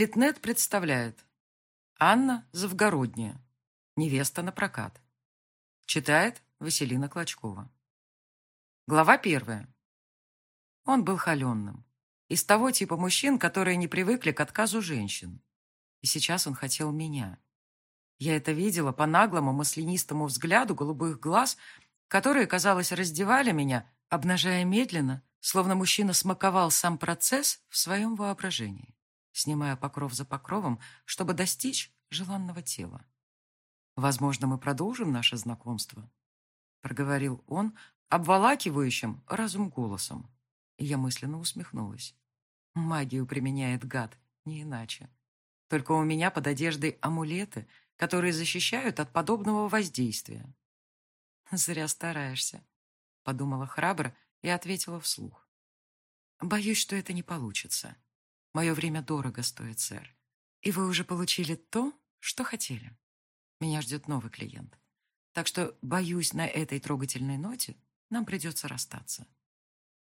Литнет представляет Анна Завгородняя, невеста на прокат. Читает Василина Клочкова. Глава первая. Он был холеным. Из того типа мужчин, которые не привыкли к отказу женщин. И сейчас он хотел меня. Я это видела по наглому маслянистому взгляду голубых глаз, которые, казалось, раздевали меня, обнажая медленно, словно мужчина смаковал сам процесс в своем воображении, снимая покров за покровом, чтобы достичь желанного тела. «Возможно, мы продолжим наше знакомство», — проговорил он обволакивающим разум голосом. Я мысленно усмехнулась. Магию применяет гад, не иначе. Только у меня под одеждой амулеты, которые защищают от подобного воздействия. «Зря стараешься», — подумала храбро и ответила вслух. «Боюсь, что это не получится. Мое время дорого стоит, сэр. И вы уже получили то, что хотели. Меня ждет новый клиент. Так что, боюсь, на этой трогательной ноте нам придется расстаться».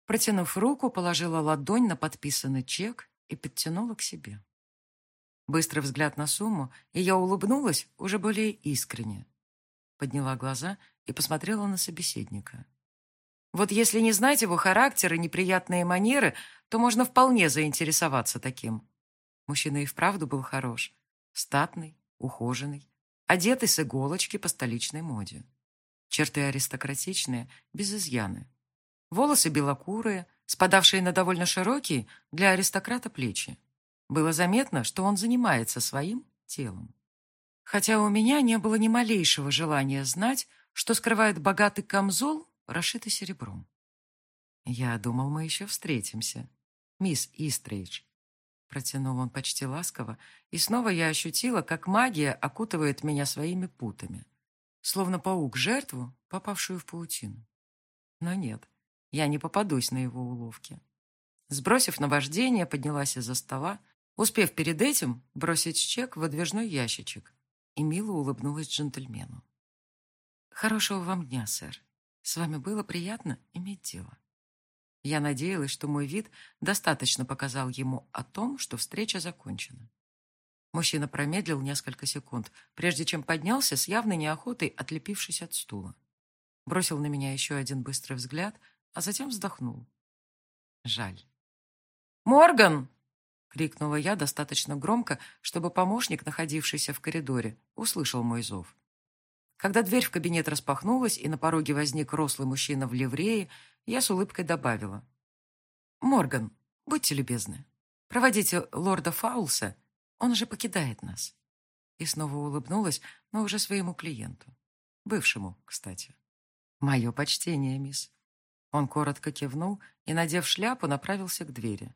Протянув руку, положила ладонь на подписанный чек и подтянула к себе. Быстрый взгляд на сумму, и я улыбнулась уже более искренне. Подняла глаза и посмотрела на собеседника. Вот если не знать его характер и неприятные манеры, то можно вполне заинтересоваться таким. Мужчина и вправду был хорош. Статный, ухоженный, одетый с иголочки по столичной моде. Черты аристократичные, без изъяны. Волосы белокурые, спадавшие на довольно широкие для аристократа плечи. Было заметно, что он занимается своим телом. Хотя у меня не было ни малейшего желания знать, что скрывает богатый камзол расшитый серебром. «Я думал, мы еще встретимся, мисс Истрейдж», протянул он почти ласково, и снова я ощутила, как магия окутывает меня своими путами, словно паук жертву, попавшую в паутину. Но нет, я не попадусь на его уловки. Сбросив наваждение, поднялась из-за стола, успев перед этим бросить чек в выдвижной ящичек, и мило улыбнулась джентльмену. «Хорошего вам дня, сэр», с вами было приятно иметь дело. Я надеялась, что мой вид достаточно показал ему о том, что встреча закончена. Мужчина промедлил несколько секунд, прежде чем поднялся с явной неохотой, отлепившись от стула. Бросил на меня еще один быстрый взгляд, а затем вздохнул. Жаль. «Морган!» — крикнула я достаточно громко, чтобы помощник, находившийся в коридоре, услышал мой зов. Когда дверь в кабинет распахнулась, и на пороге возник рослый мужчина в ливрее, я с улыбкой добавила. «Морган, будьте любезны, проводите лорда Фаулса, он же покидает нас». И снова улыбнулась, но уже своему клиенту. Бывшему, кстати. «Мое почтение, мисс». Он коротко кивнул и, надев шляпу, направился к двери.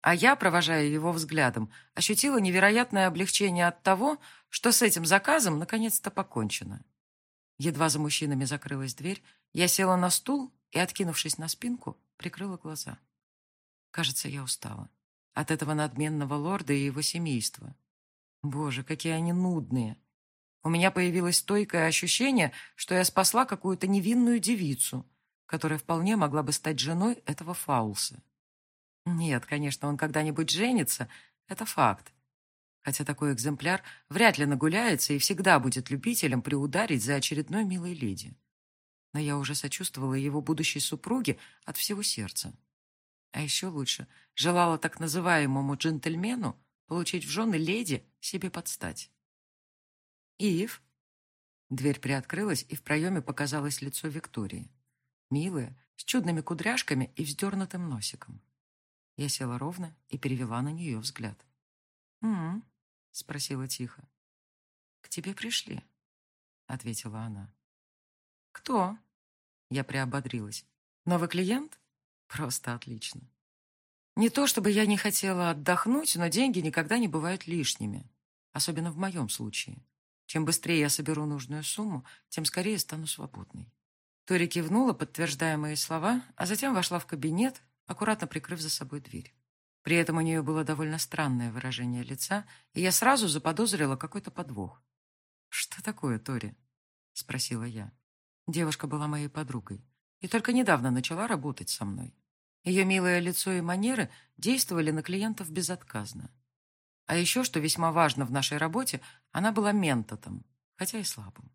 А я, провожая его взглядом, ощутила невероятное облегчение от того, что с этим заказом наконец-то покончено. Едва за мужчинами закрылась дверь, я села на стул и, откинувшись на спинку, прикрыла глаза. Кажется, я устала. От этого надменного лорда и его семейства. Боже, какие они нудные. У меня появилось стойкое ощущение, что я спасла какую-то невинную девицу, которая вполне могла бы стать женой этого Фаулса. Нет, конечно, он когда-нибудь женится, это факт. Хотя такой экземпляр вряд ли нагуляется и всегда будет любителем приударить за очередной милой леди. Но я уже сочувствовала его будущей супруге от всего сердца. А еще лучше, желала так называемому джентльмену получить в жены леди себе подстать. «Ив?» Дверь приоткрылась, и в проеме показалось лицо Виктории. Милая, с чудными кудряшками и вздернутым носиком. Я села ровно и перевела на нее взгляд. «М-м», спросила тихо. «К тебе пришли», — ответила она. «Кто?» Я приободрилась. «Новый клиент? Просто отлично. Не то, чтобы я не хотела отдохнуть, но деньги никогда не бывают лишними. Особенно в моем случае. Чем быстрее я соберу нужную сумму, тем скорее стану свободной. Тори кивнула, подтверждая мои слова, а затем вошла в кабинет, аккуратно прикрыв за собой дверь. При этом у нее было довольно странное выражение лица, и я сразу заподозрила какой-то подвох. «Что такое, Тори?» — спросила я. Девушка была моей подругой и только недавно начала работать со мной. Ее милое лицо и манеры действовали на клиентов безотказно. А еще, что весьма важно в нашей работе, она была ментотом, хотя и слабым.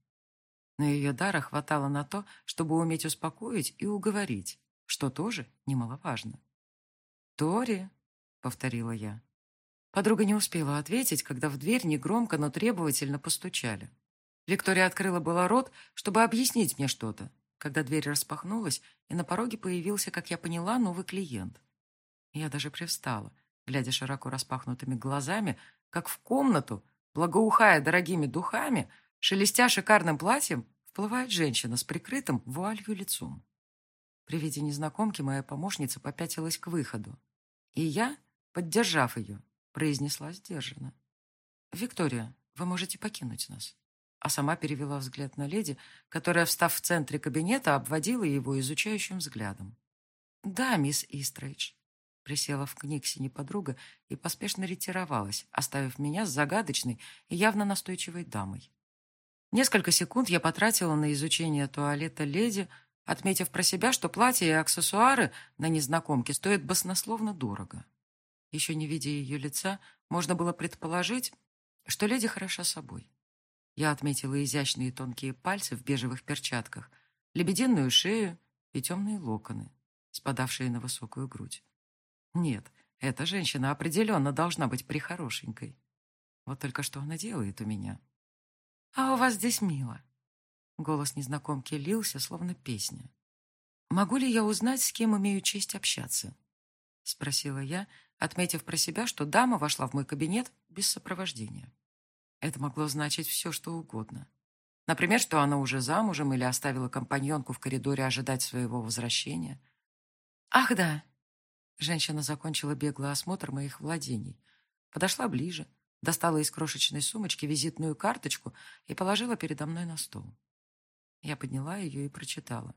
Но ее дара хватало на то, чтобы уметь успокоить и уговорить, что тоже немаловажно. «Тори», — повторила я. Подруга не успела ответить, когда в дверь негромко, но требовательно постучали. Виктория открыла было рот, чтобы объяснить мне что-то, когда дверь распахнулась, и на пороге появился, как я поняла, новый клиент. Я даже привстала, глядя широко распахнутыми глазами, как в комнату, благоухая дорогими духами, шелестя шикарным платьем, вплывает женщина с прикрытым вуалью лицом. При виде незнакомки моя помощница попятилась к выходу. И я, поддержав ее, произнесла сдержанно. «Виктория, вы можете покинуть нас». А сама перевела взгляд на леди, которая, встав в центре кабинета, обводила его изучающим взглядом. «Да, мисс Истрейдж», Присела в книгсине подруга и поспешно ретировалась, оставив меня с загадочной и явно настойчивой дамой. Несколько секунд я потратила на изучение туалета леди, отметив про себя, что платье и аксессуары на незнакомке стоят баснословно дорого. Еще не видя ее лица, можно было предположить, что леди хороша собой. Я отметила изящные тонкие пальцы в бежевых перчатках, лебединую шею и темные локоны, спадавшие на высокую грудь. Нет, эта женщина определенно должна быть прихорошенькой. Вот только что она делает у меня. «А у вас здесь мило». Голос незнакомки лился, словно песня. «Могу ли я узнать, с кем имею честь общаться?» Спросила я, отметив про себя, что дама вошла в мой кабинет без сопровождения. Это могло значить все, что угодно. Например, что она уже замужем или оставила компаньонку в коридоре ожидать своего возвращения. «Ах да, Женщина закончила беглый осмотр моих владений. Подошла ближе, достала из крошечной сумочки визитную карточку и положила передо мной на стол. Я подняла ее и прочитала.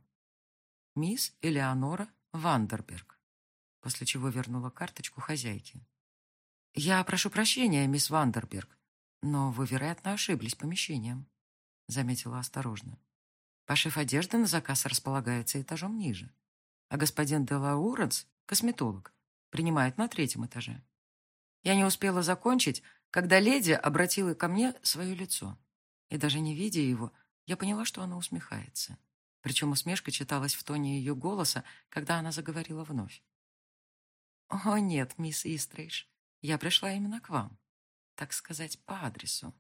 «Мисс Элеонора Вандерберг», после чего вернула карточку хозяйке. «Я прошу прощения, мисс Вандерберг, но вы, вероятно, ошиблись помещением», заметила осторожно. «Пошив одежды на заказ располагается этажом ниже, а господин де Лауренс Косметолог. Принимает на третьем этаже. Я не успела закончить, когда леди обратила ко мне свое лицо. И даже не видя его, я поняла, что она усмехается. Причем усмешка читалась в тоне ее голоса, когда она заговорила вновь. «О, нет, мисс Истрейдж, я пришла именно к вам. Так сказать, по адресу».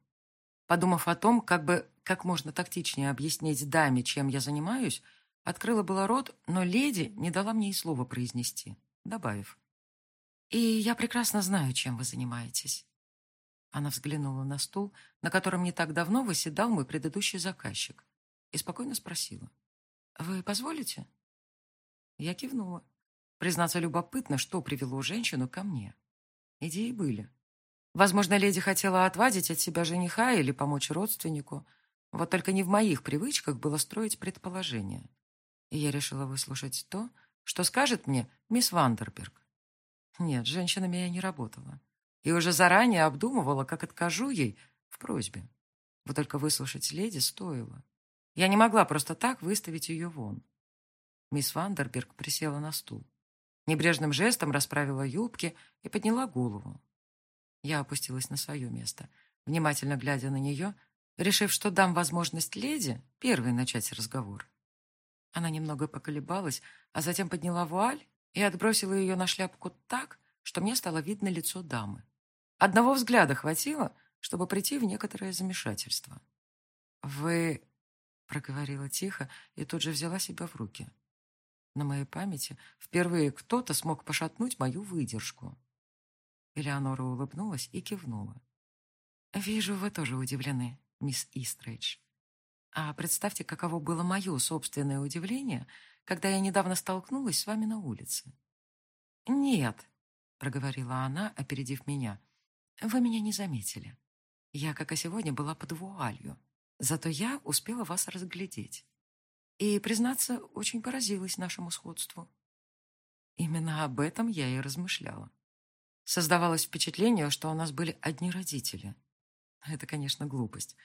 Подумав о том, как бы как можно тактичнее объяснить даме, чем я занимаюсь, Открыла было рот, но леди не дала мне и слова произнести, добавив. «И я прекрасно знаю, чем вы занимаетесь». Она взглянула на стул, на котором не так давно выседал мой предыдущий заказчик, и спокойно спросила. «Вы позволите?» Я кивнула. Признаться, любопытно, что привело женщину ко мне. Идеи были. Возможно, леди хотела отвадить от себя жениха или помочь родственнику. Вот только не в моих привычках было строить предположения и я решила выслушать то, что скажет мне мисс Вандерберг. Нет, женщинами я не работала. И уже заранее обдумывала, как откажу ей в просьбе. Вот только выслушать леди стоило. Я не могла просто так выставить ее вон. Мисс Вандерберг присела на стул. Небрежным жестом расправила юбки и подняла голову. Я опустилась на свое место, внимательно глядя на нее, решив, что дам возможность леди первой начать разговор. Она немного поколебалась, а затем подняла вуаль и отбросила ее на шляпку так, что мне стало видно лицо дамы. Одного взгляда хватило, чтобы прийти в некоторое замешательство. «Вы...» — проговорила тихо и тут же взяла себя в руки. На моей памяти впервые кто-то смог пошатнуть мою выдержку. Элеонора улыбнулась и кивнула. «Вижу, вы тоже удивлены, мисс Истрейдж. А представьте, каково было мое собственное удивление, когда я недавно столкнулась с вами на улице. «Нет», — проговорила она, опередив меня, — «вы меня не заметили. Я, как и сегодня, была под вуалью, зато я успела вас разглядеть. И, признаться, очень поразилась нашему сходству. Именно об этом я и размышляла. Создавалось впечатление, что у нас были одни родители. Это, конечно, глупость.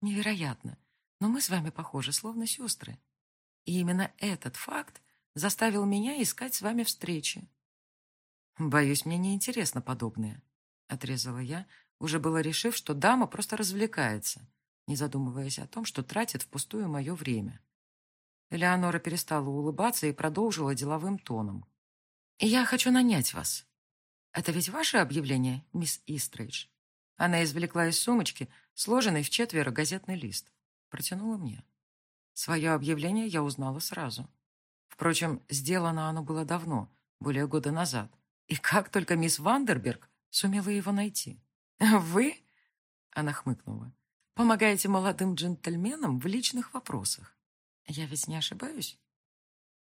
Невероятно но мы с вами похожи, словно сестры. И именно этот факт заставил меня искать с вами встречи. Боюсь, мне не интересно подобное, Отрезала я, уже было решив, что дама просто развлекается, не задумываясь о том, что тратит впустую мое время. Элеонора перестала улыбаться и продолжила деловым тоном. «Я хочу нанять вас. Это ведь ваше объявление, мисс Истрейдж?» Она извлекла из сумочки сложенный в четверо газетный лист. Протянула мне. Свое объявление я узнала сразу. Впрочем, сделано оно было давно, более года назад. И как только мисс Вандерберг сумела его найти. «Вы?» — она хмыкнула. «Помогаете молодым джентльменам в личных вопросах. Я ведь не ошибаюсь?»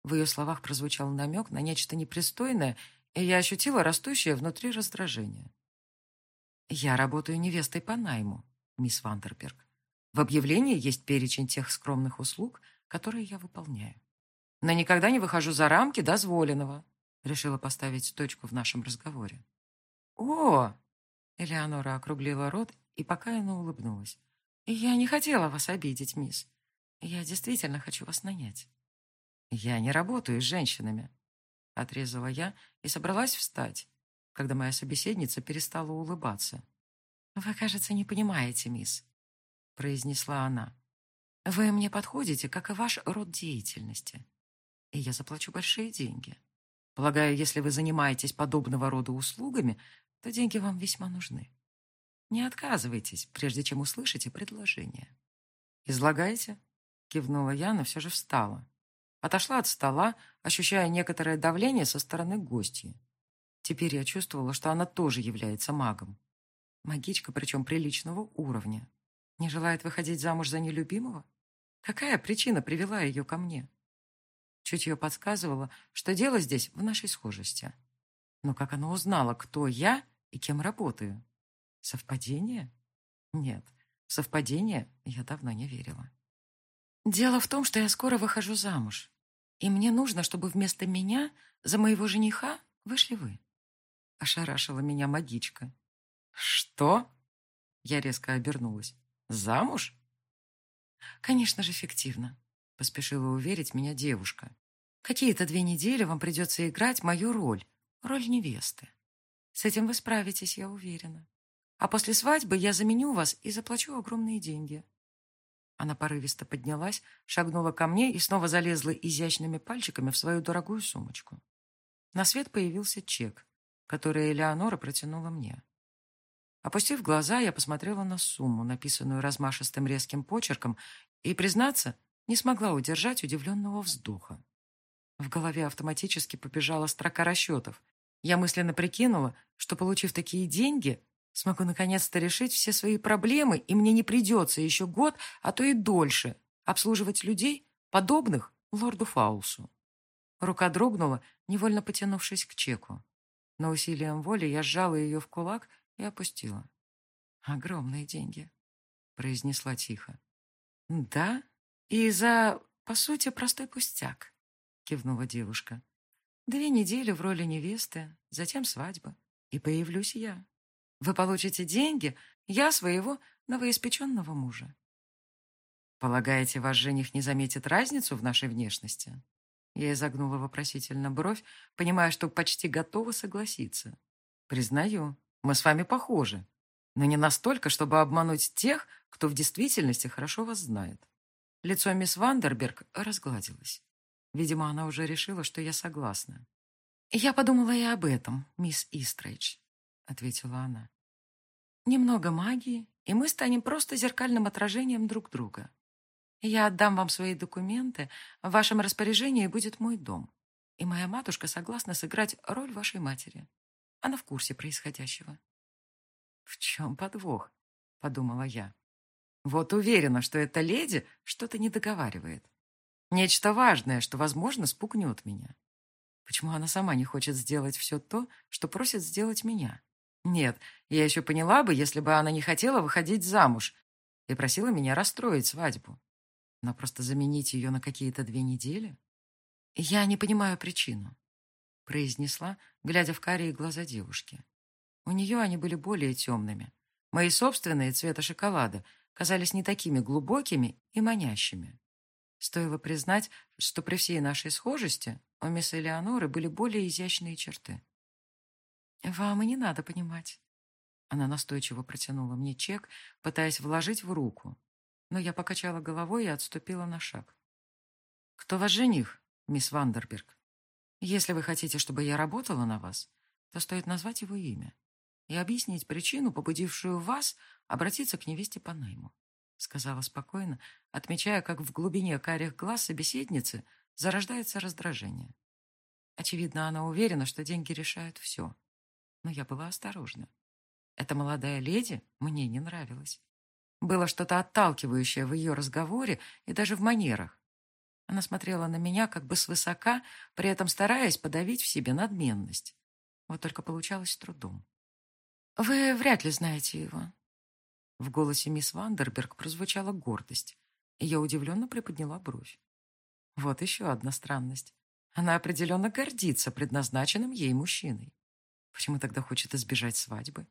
В ее словах прозвучал намек на нечто непристойное, и я ощутила растущее внутри раздражение. «Я работаю невестой по найму, мисс Вандерберг. В объявлении есть перечень тех скромных услуг, которые я выполняю. Но никогда не выхожу за рамки дозволенного», решила поставить точку в нашем разговоре. «О!» Элеонора округлила рот и покаянно улыбнулась. «Я не хотела вас обидеть, мисс. Я действительно хочу вас нанять». «Я не работаю с женщинами», — отрезала я и собралась встать, когда моя собеседница перестала улыбаться. «Вы, кажется, не понимаете, мисс», — произнесла она. «Вы мне подходите, как и ваш род деятельности, и я заплачу большие деньги. Полагаю, если вы занимаетесь подобного рода услугами, то деньги вам весьма нужны. Не отказывайтесь, прежде чем услышите предложение. «Излагайте», — кивнула я, но все же встала. Отошла от стола, ощущая некоторое давление со стороны гостьи. Теперь я чувствовала, что она тоже является магом. Магичка, причем приличного уровня. Не желает выходить замуж за нелюбимого? Какая причина привела ее ко мне? Чутье подсказывало, что дело здесь в нашей схожести. Но как она узнала, кто я и кем работаю? Совпадение? Нет, в совпадение я давно не верила. Дело в том, что я скоро выхожу замуж, и мне нужно, чтобы вместо меня за моего жениха вышли вы. Ошарашила меня магичка. Что? Я резко обернулась. Замуж? Конечно же, фиктивно, поспешила уверить меня девушка. Какие-то две недели вам придется играть мою роль, роль невесты. С этим вы справитесь, я уверена. А после свадьбы я заменю вас и заплачу огромные деньги. Она порывисто поднялась, шагнула ко мне и снова залезла изящными пальчиками в свою дорогую сумочку. На свет появился чек, который Элеонора протянула мне. Опустив глаза, я посмотрела на сумму, написанную размашистым резким почерком, и, признаться, не смогла удержать удивленного вздоха. В голове автоматически побежала строка расчетов. Я мысленно прикинула, что, получив такие деньги, смогу наконец-то решить все свои проблемы, и мне не придется еще год, а то и дольше, обслуживать людей, подобных лорду Фаусу. Рука дрогнула, невольно потянувшись к чеку. Но усилием воли я сжала ее в кулак и опустила. «Огромные деньги», — произнесла тихо. «Да, и за, по сути, простой пустяк кивнула девушка. Две недели в роли невесты, затем свадьба. И появлюсь я. Вы получите деньги, я своего новоиспеченного мужа. Полагаете, ваш жених не заметит разницу в нашей внешности? Я изогнула вопросительно бровь, понимая, что почти готова согласиться. Признаю, мы с вами похожи, но не настолько, чтобы обмануть тех, кто в действительности хорошо вас знает. Лицо мисс Вандерберг разгладилось. Видимо, она уже решила, что я согласна. «Я подумала и об этом, мисс Истрейдж», — ответила она. «Немного магии, и мы станем просто зеркальным отражением друг друга. Я отдам вам свои документы, в вашем распоряжении будет мой дом, и моя матушка согласна сыграть роль вашей матери. Она в курсе происходящего». «В чем подвох?» — подумала я. «Вот уверена, что эта леди что-то не договаривает. Нечто важное, что, возможно, спугнет меня. Почему она сама не хочет сделать все то, что просит сделать меня? Нет, я еще поняла бы, если бы она не хотела выходить замуж и просила меня расстроить свадьбу. Но просто заменить ее на какие-то две недели? Я не понимаю причину, произнесла, глядя в карие глаза девушки. У нее они были более темными. Мои собственные цвета шоколада казались не такими глубокими и манящими. Стоило признать, что при всей нашей схожести у мисс Элеоноры были более изящные черты. «Вам и не надо понимать», Она настойчиво протянула мне чек, пытаясь вложить в руку. Но я покачала головой и отступила на шаг. «Кто ваш жених, мисс Вандерберг? Если вы хотите, чтобы я работала на вас, то стоит назвать его имя и объяснить причину, побудившую вас обратиться к невесте по найму», сказала спокойно, отмечая, как в глубине карих глаз собеседницы зарождается раздражение. Очевидно, она уверена, что деньги решают все. Но я была осторожна. Эта молодая леди мне не нравилась. Было что-то отталкивающее в ее разговоре и даже в манерах. Она смотрела на меня как бы свысока, при этом стараясь подавить в себе надменность. Вот только получалось с трудом. «Вы вряд ли знаете его». В голосе мисс Вандерберг прозвучала гордость, и я удивленно приподняла бровь. Вот еще одна странность. Она определенно гордится предназначенным ей мужчиной. Почему тогда хочет избежать свадьбы?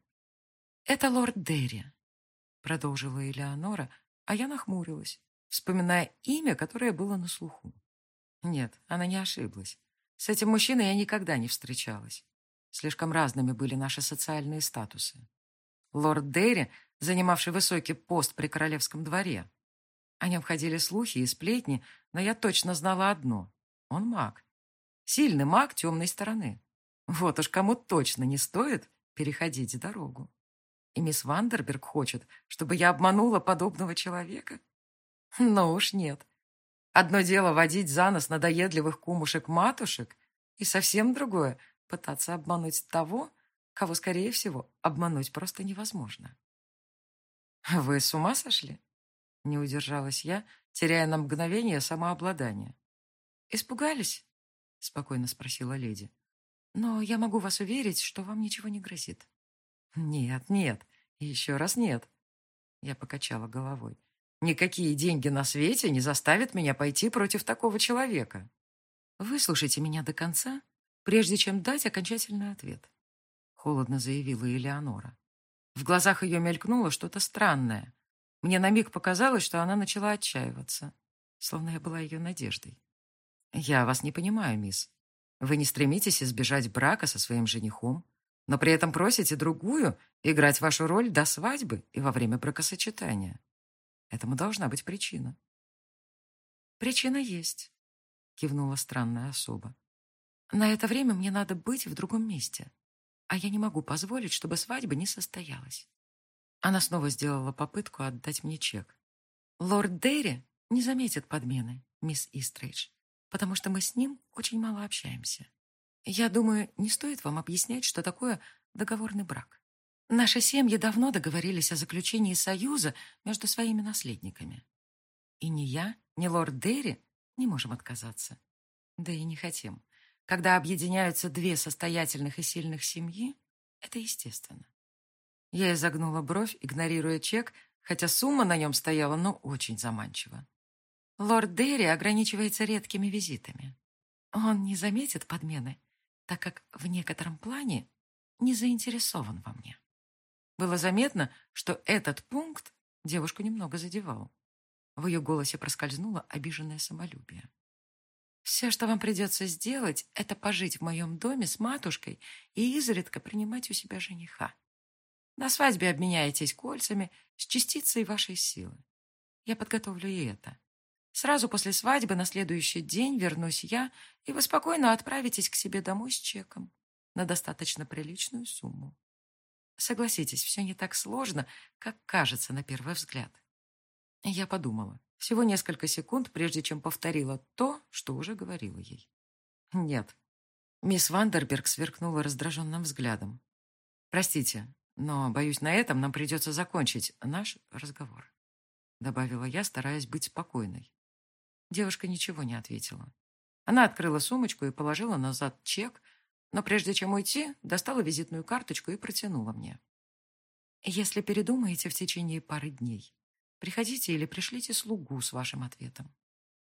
«Это лорд Дерри», — продолжила Элеонора, а я нахмурилась, вспоминая имя, которое было на слуху. Нет, она не ошиблась. С этим мужчиной я никогда не встречалась. Слишком разными были наши социальные статусы. Лорд Дерри, занимавший высокий пост при королевском дворе. О нем ходили слухи и сплетни, но я точно знала одно — он маг. Сильный маг темной стороны. Вот уж кому точно не стоит переходить дорогу. И мисс Вандерберг хочет, чтобы я обманула подобного человека? Но уж нет. Одно дело водить за нос надоедливых кумушек-матушек, и совсем другое — пытаться обмануть того, кого, скорее всего, обмануть просто невозможно. «Вы с ума сошли?» — не удержалась я, теряя на мгновение самообладание. «Испугались?» — спокойно спросила леди. «Но я могу вас уверить, что вам ничего не грозит». «Нет, нет, еще раз нет». Я покачала головой. «Никакие деньги на свете не заставят меня пойти против такого человека. Выслушайте меня до конца, прежде чем дать окончательный ответ», холодно заявила Элеонора. В глазах ее мелькнуло что-то странное. Мне на миг показалось, что она начала отчаиваться, словно я была ее надеждой. «Я вас не понимаю, мисс. Вы не стремитесь избежать брака со своим женихом, но при этом просите другую играть вашу роль до свадьбы и во время бракосочетания. Этому должна быть причина. «Причина есть», — кивнула странная особа. «На это время мне надо быть в другом месте, а я не могу позволить, чтобы свадьба не состоялась». Она снова сделала попытку отдать мне чек. «Лорд Дерри не заметит подмены, мисс Истрейдж, потому что мы с ним очень мало общаемся. Я думаю, не стоит вам объяснять, что такое договорный брак. Наши семьи давно договорились о заключении союза между своими наследниками. И ни я, ни лорд Дерри не можем отказаться. Да и не хотим. Когда объединяются две состоятельных и сильных семьи, это естественно. Я изогнула бровь, игнорируя чек, хотя сумма на нем стояла, но очень заманчиво. Лорд Дерри ограничивается редкими визитами. Он не заметит подмены так как в некотором плане не заинтересован во мне. Было заметно, что этот пункт девушку немного задевал. В ее голосе проскользнуло обиженное самолюбие. «Все, что вам придется сделать, это пожить в моем доме с матушкой и изредка принимать у себя жениха. На свадьбе обменяетесь кольцами с частицей вашей силы. Я подготовлю и это. Сразу после свадьбы на следующий день вернусь я, и вы спокойно отправитесь к себе домой с чеком на достаточно приличную сумму. Согласитесь, все не так сложно, как кажется на первый взгляд. Я подумала. Всего несколько секунд, прежде чем повторила то, что уже говорила ей. Нет. Мисс Вандерберг сверкнула раздраженным взглядом. Простите, но, боюсь, на этом нам придется закончить наш разговор. Добавила я, стараясь быть спокойной. Девушка ничего не ответила. Она открыла сумочку и положила назад чек, но прежде чем уйти, достала визитную карточку и протянула мне. «Если передумаете в течение пары дней, приходите или пришлите слугу с вашим ответом»,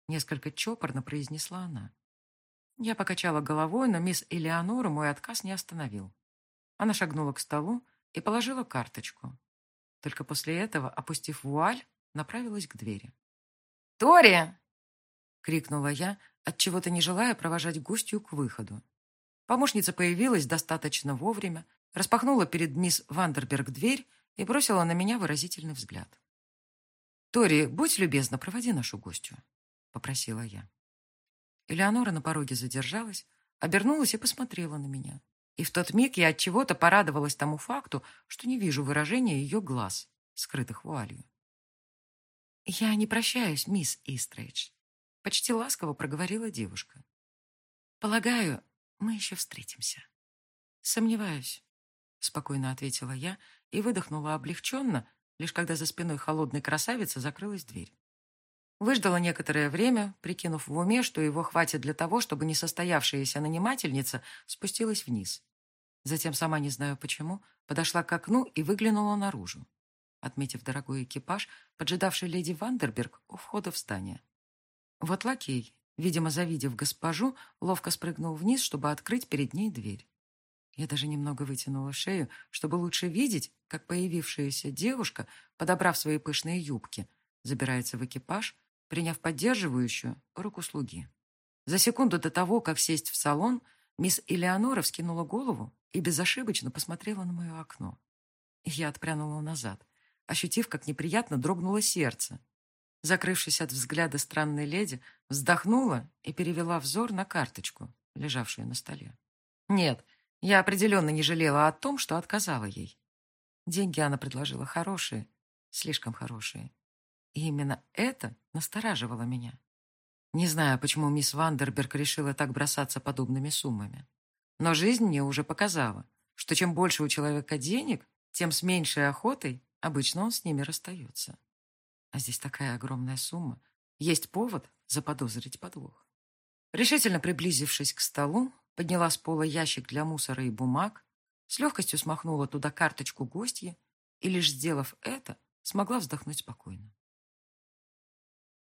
несколько чопорно произнесла она. Я покачала головой, но мисс Элеонора мой отказ не остановил. Она шагнула к столу и положила карточку. Только после этого, опустив вуаль, направилась к двери. «Тори!» крикнула я, от чего то не желая провожать гостью к выходу. Помощница появилась достаточно вовремя, распахнула перед мисс Вандерберг дверь и бросила на меня выразительный взгляд. «Тори, будь любезна, проводи нашу гостью», — попросила я. Элеонора на пороге задержалась, обернулась и посмотрела на меня. И в тот миг я от чего-то порадовалась тому факту, что не вижу выражения ее глаз, скрытых вуалью. «Я не прощаюсь, мисс Истрейдж», — почти ласково проговорила девушка. «Полагаю, мы еще встретимся». «Сомневаюсь», — спокойно ответила я и выдохнула облегченно, лишь когда за спиной холодной красавицы закрылась дверь. Выждала некоторое время, прикинув в уме, что его хватит для того, чтобы несостоявшаяся нанимательница спустилась вниз. Затем, сама не знаю почему, подошла к окну и выглянула наружу, отметив дорогой экипаж, поджидавший леди Вандерберг у входа в здание. Вот лакей, видимо, завидев госпожу, ловко спрыгнул вниз, чтобы открыть перед ней дверь. Я даже немного вытянула шею, чтобы лучше видеть, как появившаяся девушка, подобрав свои пышные юбки, забирается в экипаж, приняв поддерживающую руку слуги. За секунду до того, как сесть в салон, мисс Элеонора вскинула голову и безошибочно посмотрела на мое окно. Я отпрянула назад, ощутив, как неприятно дрогнуло сердце. Закрывшись от взгляда странной леди, вздохнула и перевела взор на карточку, лежавшую на столе. Нет, я определенно не жалела о том, что отказала ей. Деньги она предложила хорошие, слишком хорошие. И именно это настораживало меня. Не знаю, почему мисс Вандерберг решила так бросаться подобными суммами. Но жизнь мне уже показала, что чем больше у человека денег, тем с меньшей охотой обычно он с ними расстается. А здесь такая огромная сумма. Есть повод заподозрить подвох. Решительно приблизившись к столу, подняла с пола ящик для мусора и бумаг, с легкостью смахнула туда карточку гостья и, лишь сделав это, смогла вздохнуть спокойно.